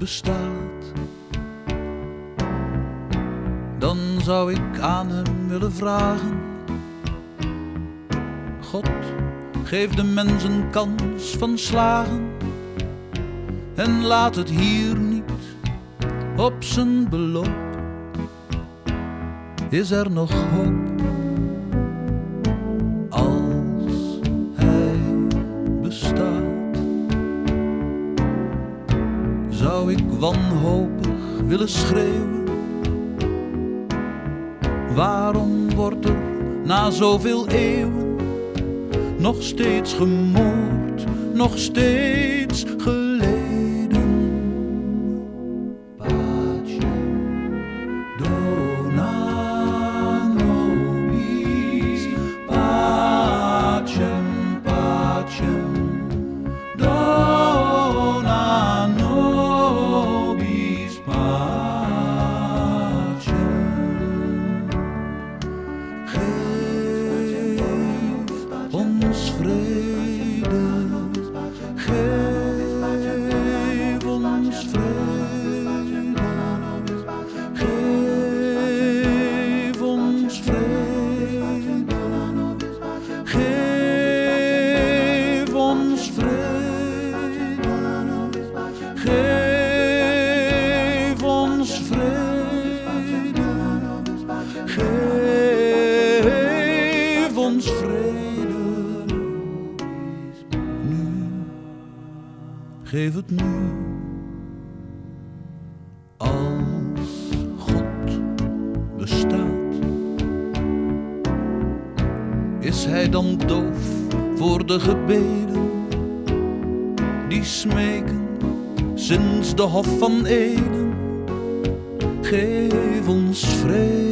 bestaat, dan zou ik aan hem willen vragen: God, geef de mens een kans van slagen en laat het hier niet op zijn beloop. Is er nog hoop? Zou ik wanhopig willen schreeuwen. Waarom wordt er na zoveel eeuwen nog steeds gemoord, nog steeds? Geef ons vrede. Geef ons vrede. Geef het nu. Als God bestaat, is Hij dan doof voor de gebeden die smeken sinds de Hof van Eden? Geef ons vrede.